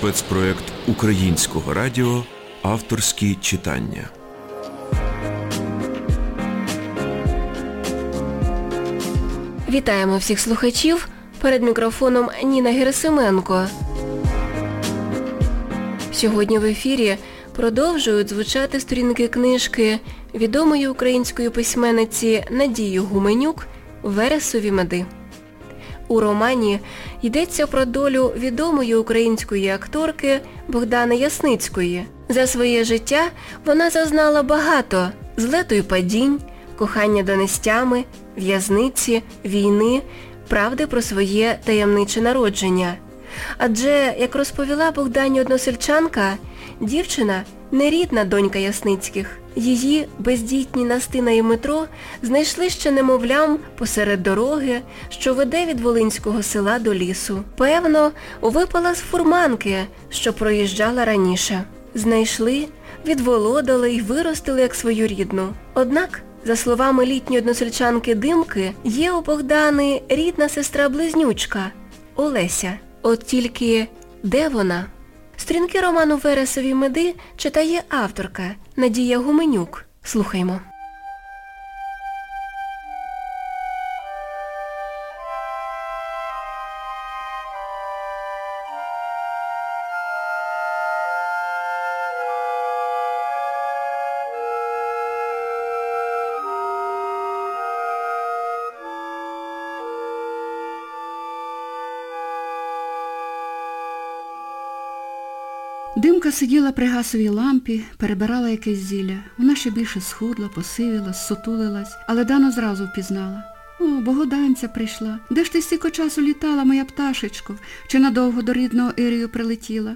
спецпроект Українського радіо Авторські читання. Вітаємо всіх слухачів. Перед мікрофоном Ніна Герасименко. Сьогодні в ефірі продовжують звучати сторінки книжки відомої української письменниці Надії Гуменюк Вересові меди. У романі йдеться про долю відомої української акторки Богдани Ясницької. За своє життя вона зазнала багато злету й падінь, кохання донестями, в'язниці, війни, правди про своє таємниче народження. Адже, як розповіла Богдані односельчанка, дівчина нерідна донька Ясницьких. Її бездітні Настина і Метро знайшли ще немовлям посеред дороги, що веде від Волинського села до лісу. Певно, випала з фурманки, що проїжджала раніше. Знайшли, відволодали й виростили як свою рідну. Однак, за словами літньої односельчанки Димки, є у Богдани рідна сестра-близнючка Олеся. От тільки де вона? Сторінки роману Вересові меди читає авторка Надія Гуменюк. Слухаймо. Димка сиділа при гасовій лампі, перебирала якесь зілля. Вона ще більше схудла, посивіла, сутулилась, але Дану зразу впізнала. О, богоданця прийшла. Де ж ти стільки часу літала, моя пташечко? Чи надовго до рідного Ірію прилетіла?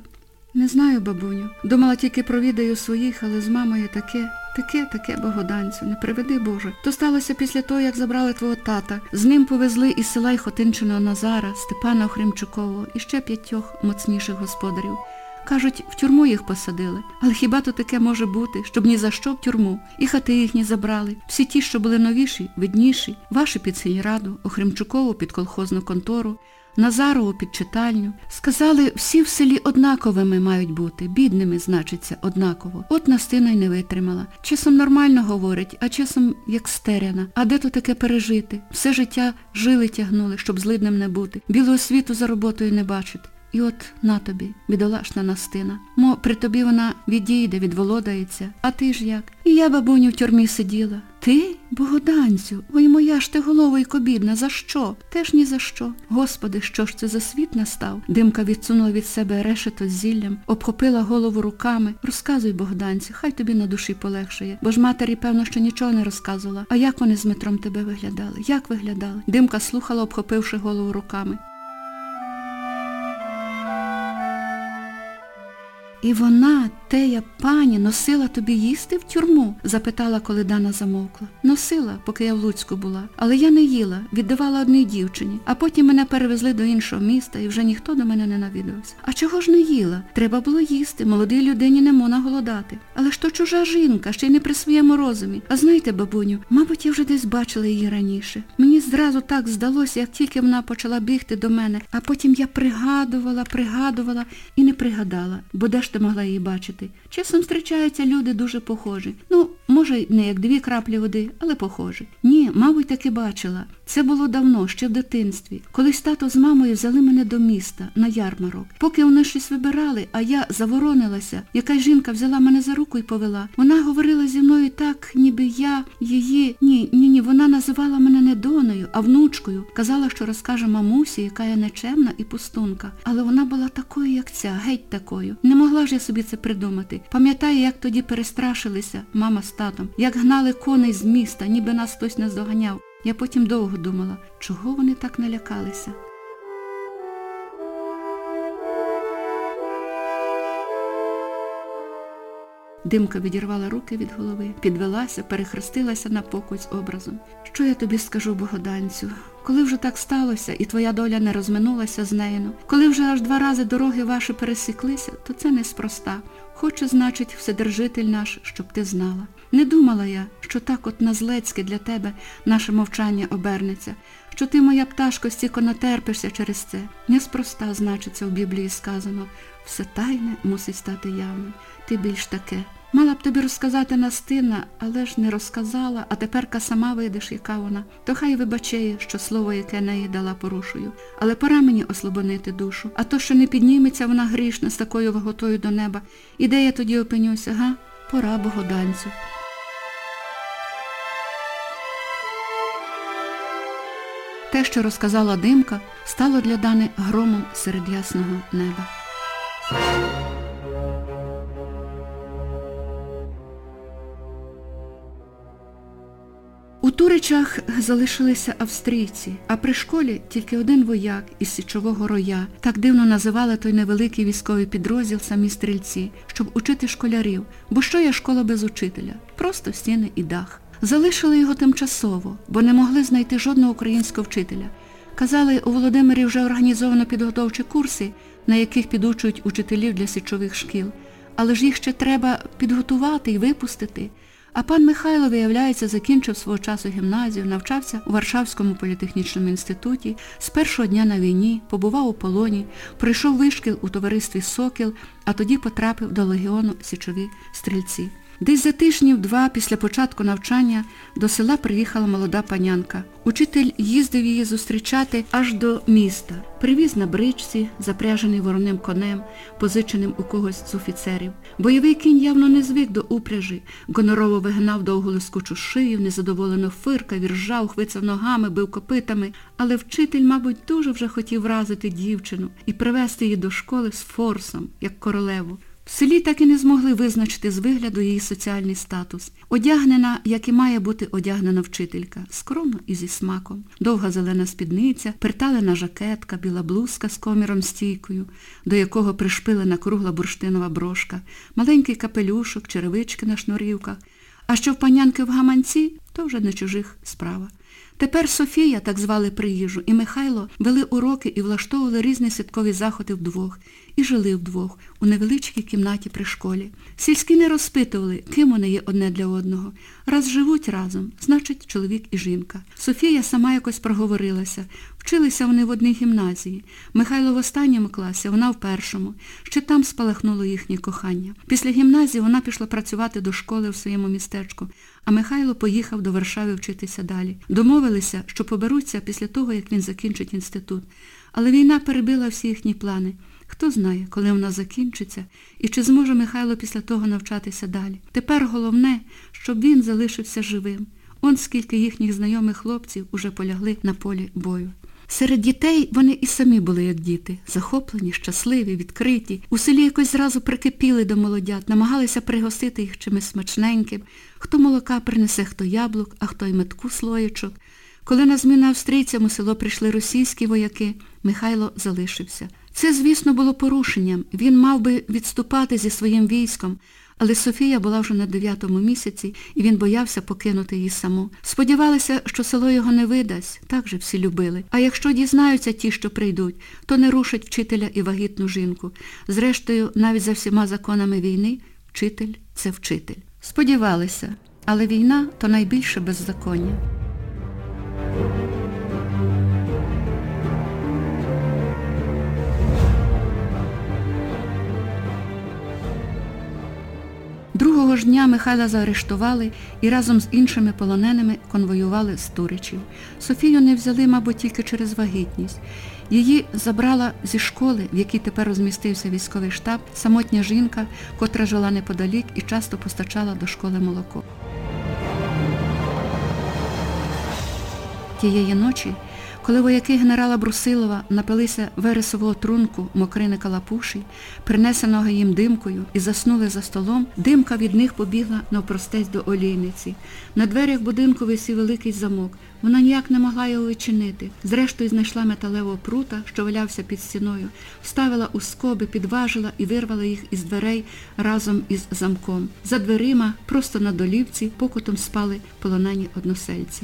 Не знаю, бабуню. Думала, тільки провідаю своїх, але з мамою таке, таке, таке богоданцю, не приведи Боже. То сталося після того, як забрали твого тата. З ним повезли із села й Хотинчиного Назара, Степана Охримчукового і ще п'ятьох моцніших господарів. Кажуть, в тюрму їх посадили. Але хіба то таке може бути, щоб ні за що в тюрму? І хати їхні забрали. Всі ті, що були новіші, видніші, ваші під сільраду, Охримчукову під колхозну контору, Назарову під читальню. Сказали, всі в селі однаковими мають бути, бідними, значиться, однаково. От Настина й не витримала. Часом нормально говорить, а часом як стеряна. А де то таке пережити? Все життя жили тягнули, щоб злидним не бути. Білого світу за роботою не бачити. І от на тобі, бідолашна Настина. Мо при тобі вона відійде, відволодається. А ти ж як? І я, бабуню, в тюрмі сиділа. Ти, Богоданцю, ой моя ж ти голова й кобідна, за що? Теж ні за що. Господи, що ж це за світ настав? Димка відсунула від себе решето з зіллям, обхопила голову руками. Розказуй, Богданцю, хай тобі на душі полегшає. Бо ж матері, певно, що нічого не розказувала. А як вони з Дмитром тебе виглядали? Як виглядали? Димка слухала, обхопивши голову руками. І вона, тея пані, носила тобі їсти в тюрму? запитала, коли Дана замовкла. Носила, поки я в Луцьку була. Але я не їла, віддавала одній дівчині, а потім мене перевезли до іншого міста і вже ніхто до мене не навідався. А чого ж не їла? Треба було їсти, молодій людині не можна голодати. Але ж то чужа жінка, ще й не при своєму розумі. А знаєте, бабуню, мабуть, я вже десь бачила її раніше. Мені зразу так здалося, як тільки вона почала бігти до мене, а потім я пригадувала, пригадувала і не пригадала, бо де ж ти могла її бачити. Часом зустрічаються люди дуже похожі. Ну, може, не як дві краплі води, але похожі. Ні, мабуть, таки бачила. Це було давно, ще в дитинстві. Колись тато з мамою взяли мене до міста, на ярмарок. Поки вони щось вибирали, а я заворонилася, якась жінка взяла мене за руку і повела. Вона говорила зі мною так, ніби я її... Ні, ні, ні, вона називала мене не доною, а внучкою. Казала, що розкаже мамусі, яка я нечемна і пустунка. Але вона була такою, як ця, геть такою. Не могла ж я собі це придумати. Пам'ятаю, як тоді перестрашилися мама татом, як гнали коней з міста, ніби нас хтось не здоганяв. Я потім довго думала, чого вони так налякалися. Димка відірвала руки від голови, підвелася, перехрестилася на покуть з образом. Що я тобі скажу, богоданцю? Коли вже так сталося, і твоя доля не розминулася з нею, коли вже аж два рази дороги ваші пересіклися, то це неспроста. Хоче, значить, Вседержитель наш, щоб ти знала. Не думала я, що так от назлецьке для тебе наше мовчання обернеться, що ти, моя пташко, стільки натерпишся через це. Неспроста, значиться, в Біблії сказано, все тайне мусить стати явним. Ти більш таке. Мала б тобі розказати Настина, але ж не розказала, а теперка сама видиш, яка вона. То хай вибачає, що слово, яке неї дала, порушую. Але пора мені ослабонити душу. А то, що не підніметься вона грішна з такою ваготою до неба. І де я тоді опинюся, га? Пора богоданцю. Те, що розказала димка, стало для Дани громом серед ясного неба. У Туричах залишилися австрійці, а при школі тільки один вояк із січового роя. Так дивно називали той невеликий військовий підрозділ самі стрільці, щоб учити школярів. Бо що є школа без учителя? Просто стіни і дах. Залишили його тимчасово, бо не могли знайти жодного українського вчителя. Казали, у Володимирі вже організовано підготовчі курси, на яких підучують учителів для січових шкіл. Але ж їх ще треба підготувати і випустити. А пан Михайло, виявляється, закінчив свого часу гімназію, навчався у Варшавському політехнічному інституті, з першого дня на війні, побував у полоні, пройшов вишкіл у товаристві Сокіл, а тоді потрапив до легіону Січові стрільці. Десь за тижнів два після початку навчання до села приїхала молода панянка. Учитель їздив її зустрічати аж до міста. Привіз на бричці, запряжений вороним конем, позиченим у когось з офіцерів. Бойовий кінь явно не звик до упряжі, гонорово вигнав довгу лискучу шию, незадоволено фиркав, віржав, хвицав ногами, бив копитами. Але вчитель, мабуть, дуже вже хотів вразити дівчину і привезти її до школи з форсом, як королеву. В селі так і не змогли визначити з вигляду її соціальний статус. Одягнена, як і має бути одягнена вчителька, скромно і зі смаком. Довга зелена спідниця, приталена жакетка, біла блузка з коміром стійкою, до якого пришпилена кругла бурштинова брошка, маленький капелюшок, черевички на шнурівках. А що в панянки в гаманці, то вже не чужих справа. Тепер Софія, так звали приїжу, і Михайло вели уроки і влаштовували різні святкові заходи вдвох. І жили вдвох у невеличкій кімнаті при школі. Сільські не розпитували, ким вони є одне для одного. Раз живуть разом, значить чоловік і жінка. Софія сама якось проговорилася. Вчилися вони в одній гімназії. Михайло в останньому класі, вона в першому. Ще там спалахнуло їхнє кохання. Після гімназії вона пішла працювати до школи в своєму містечку, а Михайло поїхав до Варшави вчитися далі. Домовилися, що поберуться після того, як він закінчить інститут. Але війна перебила всі їхні плани. Хто знає, коли вона закінчиться і чи зможе Михайло після того навчатися далі. Тепер головне, щоб він залишився живим. Он скільки їхніх знайомих хлопців уже полягли на полі бою. Серед дітей вони і самі були, як діти, захоплені, щасливі, відкриті. У селі якось зразу прикипіли до молодят, намагалися пригостити їх чимось смачненьким. Хто молока принесе, хто яблук, а хто й метку слоєчок. Коли на зміну австрійцям у село прийшли російські вояки, Михайло залишився. Це, звісно, було порушенням. Він мав би відступати зі своїм військом, але Софія була вже на дев'ятому місяці, і він боявся покинути її саму. Сподівалися, що село його не видасть, так же всі любили. А якщо дізнаються ті, що прийдуть, то не рушать вчителя і вагітну жінку. Зрештою, навіть за всіма законами війни, вчитель це вчитель. Сподівалися, але війна то найбільше беззаконня. Другого ж дня Михайла заарештували і разом з іншими полоненими конвоювали з Туричів. Софію не взяли, мабуть, тільки через вагітність. Її забрала зі школи, в якій тепер розмістився військовий штаб, самотня жінка, котра жила неподалік і часто постачала до школи молоко. Тієї ночі коли вояки генерала Брусилова напилися вересового трунку мокрини калапуші, принесеного їм димкою, і заснули за столом, димка від них побігла навпростець до олійниці. На дверях будинку висів великий замок. Вона ніяк не могла його відчинити. Зрештою знайшла металевого прута, що валявся під стіною, вставила у скоби, підважила і вирвала їх із дверей разом із замком. За дверима, просто на долівці, покутом спали полонені односельці.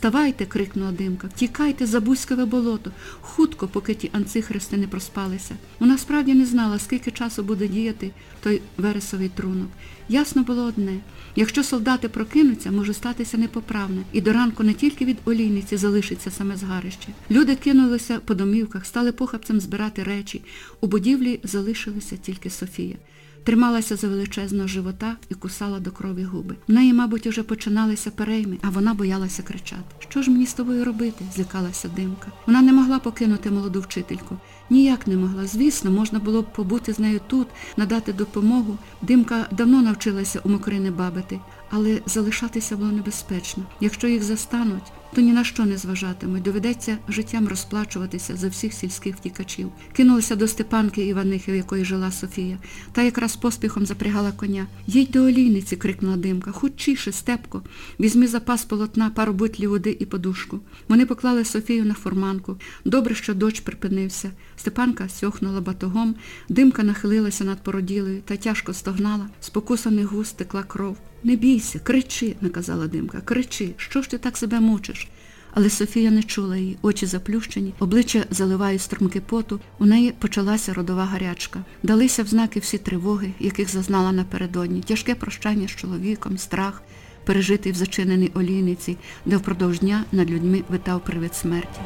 Вставайте, крикнула димка, втікайте за Бузькове болото, хутко, поки ті анцихристи не проспалися. Вона справді не знала, скільки часу буде діяти той вересовий трунок. Ясно було одне. Якщо солдати прокинуться, може статися непоправне. І до ранку не тільки від олійниці залишиться саме згарище. Люди кинулися по домівках, стали похапцем збирати речі. У будівлі залишилася тільки Софія. Трималася за величезного живота і кусала до крові губи. В неї, мабуть, уже починалися перейми, а вона боялася кричати. Що ж мені з тобою робити? злякалася димка. Вона не могла покинути молоду вчительку. Ніяк не могла. Звісно, можна було б побути з нею тут, надати допомогу. Димка давно навчилася у Мокрини бабити, але залишатися було небезпечно. Якщо їх застануть, то ні на що не зважатимуть. Доведеться життям розплачуватися за всіх сільських втікачів. Кинулася до Степанки Іванихи, в якої жила Софія, та якраз поспіхом запрягала коня. Їдь до олійниці, крикнула димка. Худчіше, степко, візьми запас полотна, пару бутлів води і подушку. Вони поклали Софію на фурманку. Добре, що дощ припинився. Степанка сьохнула батогом, димка нахилилася над породілою та тяжко стогнала. З покусаних густ текла кров. Не бійся, кричи, наказала димка, кричи, що ж ти так себе мучиш? Але Софія не чула її, очі заплющені, обличчя заливають струмки поту, у неї почалася родова гарячка. Далися в знаки всі тривоги, яких зазнала напередодні, тяжке прощання з чоловіком, страх, пережитий в зачиненій олійниці, де впродовж дня над людьми витав привид смерті.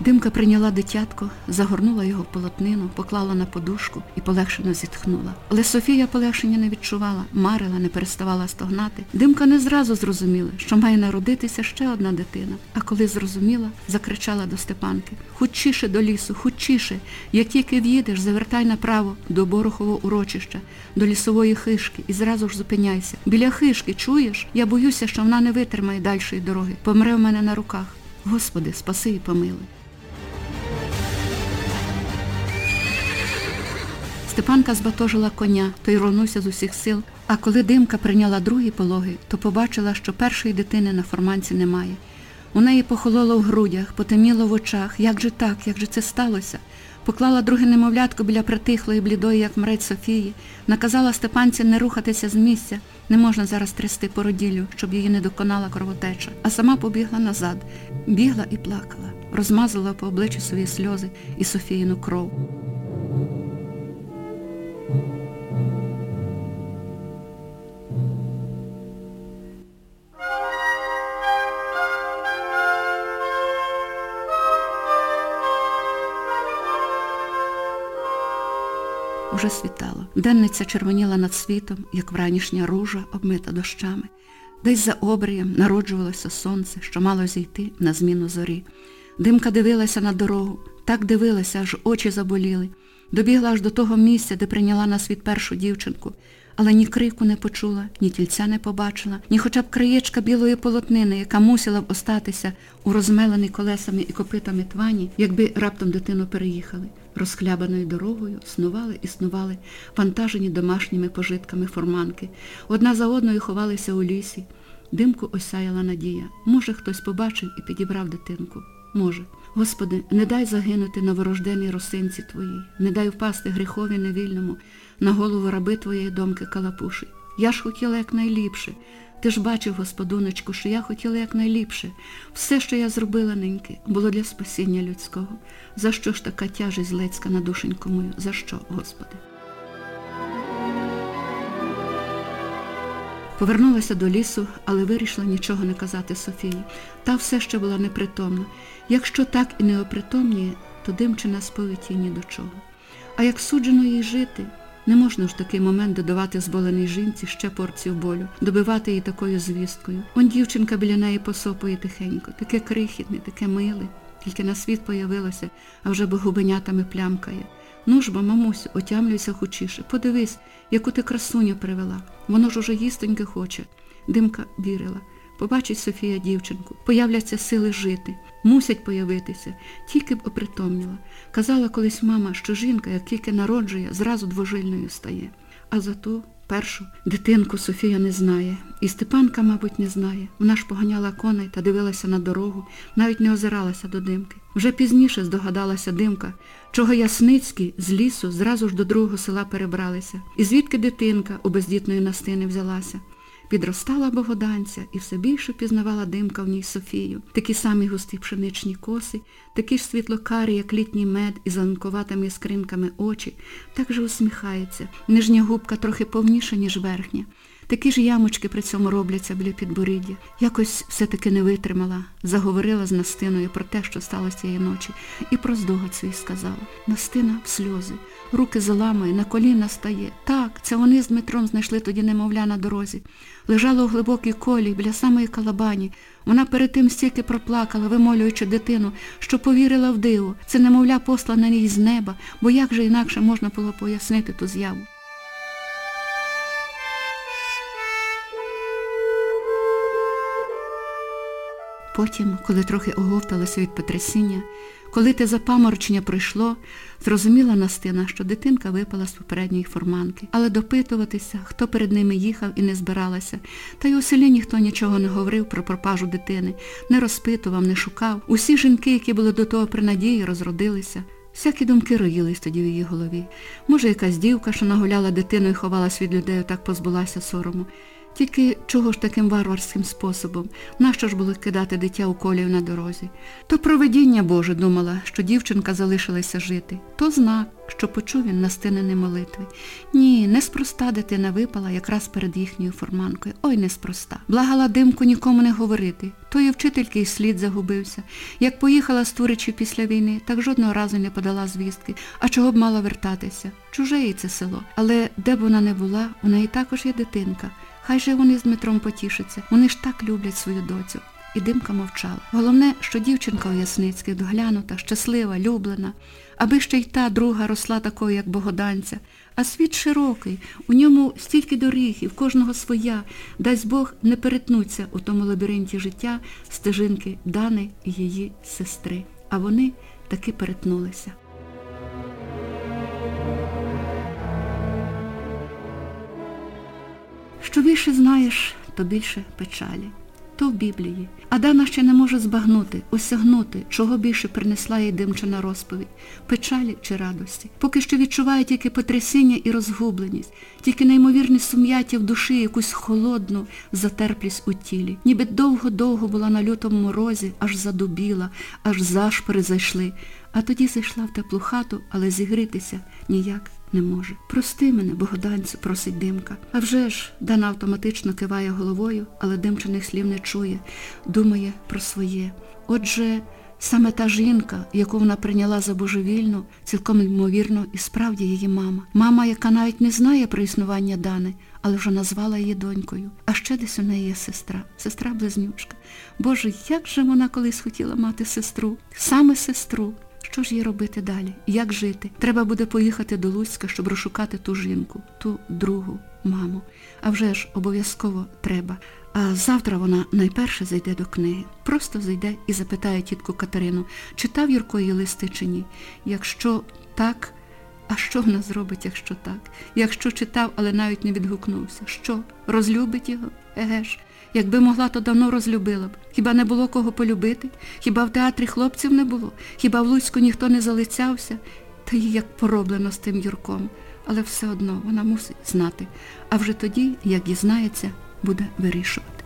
Димка прийняла дитятко, загорнула його в полотнину, поклала на подушку і полегшено зітхнула. Але Софія полегшення не відчувала, марила, не переставала стогнати. Димка не зразу зрозуміла, що має народитися ще одна дитина. А коли зрозуміла, закричала до Степанки Хутчіше до лісу, хутчіше. Як тільки в'їдеш, завертай направо до Борохового урочища, до лісової хишки і зразу ж зупиняйся. Біля хишки, чуєш? Я боюся, що вона не витримає дальшої дороги. Помре в мене на руках. Господи, спаси і помилуй. Степанка збатожила коня, той рвонувся з усіх сил, а коли димка прийняла другі пологи, то побачила, що першої дитини на форманці немає. У неї похололо в грудях, потеміло в очах. Як же так, як же це сталося? Поклала друге немовлятко біля притихлої, блідої, як мрець Софії, наказала Степанці не рухатися з місця, не можна зараз трясти породіллю, щоб її не доконала кровотеча, а сама побігла назад, бігла і плакала, розмазала по обличчю свої сльози і Софіїну кров. Уже світало. Денниця червоніла над світом, як вранішня ружа, обмита дощами. Десь за обрієм народжувалося сонце, що мало зійти на зміну зорі. Димка дивилася на дорогу, так дивилася, аж очі заболіли. Добігла аж до того місця, де прийняла на світ першу дівчинку, але ні крику не почула, ні тільця не побачила, ні хоча б краєчка білої полотнини, яка мусила б остатися у розмеленій колесами і копитами твані, якби раптом дитину переїхали. Розхлябаною дорогою снували і снували вантажені домашніми пожитками форманки. Одна за одною ховалися у лісі. Димку осяяла надія. Може, хтось побачив і підібрав дитинку. Може. Господи, не дай загинути новорожденій росинці Твоїй, не дай впасти гріхові невільному на голову раби Твоєї домки Калапуші. Я ж хотіла якнайліпше. Ти ж бачив, господуночку, що я хотіла якнайліпше. Все, що я зробила, неньки, було для спасіння людського. За що ж така тяжість злецька на душеньку мою? За що, Господи? Повернулася до лісу, але вирішила нічого не казати Софії. Та все ще була непритомна. Якщо так і не опритомніє, то димчина сповідь їй ні до чого. А як суджено їй жити, не можна ж такий момент додавати зболеній жінці ще порцію болю, добивати її такою звісткою. Он дівчинка біля неї посопує тихенько, таке крихітне, таке миле, тільки на світ появилося, а вже губенятами плямкає. Ну ж бо, мамусю, отямлюйся хучіше. Подивись, яку ти красуню привела. Воно ж уже їстоньки хоче. Димка вірила. Побачить Софія дівчинку, появляться сили жити, мусять появитися, тільки б опритомніла. Казала колись мама, що жінка, як тільки народжує, зразу двожильною стає. А зато першу дитинку Софія не знає. І Степанка, мабуть, не знає. Вона ж поганяла коней та дивилася на дорогу, навіть не озиралася до димки. Вже пізніше здогадалася димка, чого Ясницькі з лісу зразу ж до другого села перебралися. І звідки дитинка у бездітної настини взялася. Відростала богоданця і все більше пізнавала димка в ній Софію. Такі самі густі пшеничні коси, такі ж світлокарі, як літній мед із занкуватими скринками очі, так же усміхається. Нижня губка трохи повніша, ніж верхня. Такі ж ямочки при цьому робляться біля підборіддя. Якось все-таки не витримала, заговорила з Настиною про те, що сталося цієї ночі, і про здогад свій сказала. Настина в сльози, руки заламує, на коліна стає. Так, це вони з Дмитром знайшли тоді немовля на дорозі. Лежала у глибокій колі біля самої калабані. Вона перед тим стільки проплакала, вимолюючи дитину, що повірила в диво. Це немовля послана їй з неба, бо як же інакше можна було пояснити ту з'яву. Потім, коли трохи оговталася від потрясіння, коли те запаморочення пройшло, зрозуміла Настина, що дитинка випала з попередньої форманки. Але допитуватися, хто перед ними їхав і не збиралася, та й у селі ніхто нічого не говорив про пропажу дитини, не розпитував, не шукав. Усі жінки, які були до того при надії, розродилися. Всякі думки роїлись тоді в її голові. Може, якась дівка, що нагуляла дитину і ховалась від людей, так позбулася сорому. Тільки чого ж таким варварським способом? Нащо ж було кидати дитя у колію на дорозі? То проведіння Боже думала, що дівчинка залишилася жити. То знак, що почув він настинені молитви. Ні, неспроста дитина випала якраз перед їхньою форманкою. Ой, неспроста. Благала димку нікому не говорити. То і вчительки і слід загубився. Як поїхала з Туричі після війни, так жодного разу не подала звістки. А чого б мала вертатися? Чуже їй це село. Але де б вона не була, у неї також є дитинка. Хай же вони з Дмитром потішаться. Вони ж так люблять свою доцю. І димка мовчала. Головне, що дівчинка у Ясницьких доглянута, щаслива, люблена, аби ще й та друга росла такою, як богоданця. А світ широкий, у ньому стільки доріг, і в кожного своя. Дасть Бог не перетнуться у тому лабіринті життя стежинки Дани і її сестри. А вони таки перетнулися. Що більше знаєш, то більше печалі. То в Біблії. А Дана ще не може збагнути, осягнути, чого більше принесла їй димчана розповідь, печалі чи радості. Поки що відчуває тільки потрясіння і розгубленість, тільки неймовірне сум'яття в душі, якусь холодну затерплість у тілі. Ніби довго-довго була на лютому морозі, аж задубіла, аж зашпори зайшли. А тоді зайшла в теплу хату, але зігрітися ніяк не може. Прости мене, богоданцю, просить димка. А вже ж Дана автоматично киває головою, але димчаних слів не чує, думає про своє. Отже, саме та жінка, яку вона прийняла за божевільну, цілком ймовірно, і справді її мама. Мама, яка навіть не знає про існування Дани, але вже назвала її донькою. А ще десь у неї є сестра, сестра-близнючка. Боже, як же вона колись хотіла мати сестру, саме сестру. Що ж їй робити далі? Як жити? Треба буде поїхати до Луцька, щоб розшукати ту жінку, ту другу маму. А вже ж обов'язково треба. А завтра вона найперше зайде до книги. Просто зайде і запитає тітку Катерину, читав Юрко її листи чи ні. Якщо так, а що вона зробить, якщо так? Якщо читав, але навіть не відгукнувся. Що? Розлюбить його? Еге ж. Якби могла, то давно розлюбила б. Хіба не було кого полюбити? Хіба в театрі хлопців не було? Хіба в Луцьку ніхто не залицявся? Та їй як пороблено з тим Юрком. Але все одно вона мусить знати. А вже тоді, як дізнається, буде вирішувати.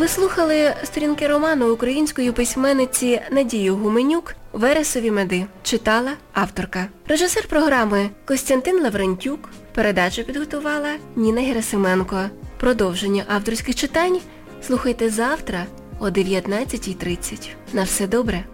Ви слухали сторінки роману української письменниці Надії Гуменюк Вересові меди. Читала авторка. Режисер програми Костянтин Лаврентюк. Передачу підготувала Ніна Герасименко. Продовження авторських читань слухайте завтра о 19.30. На все добре!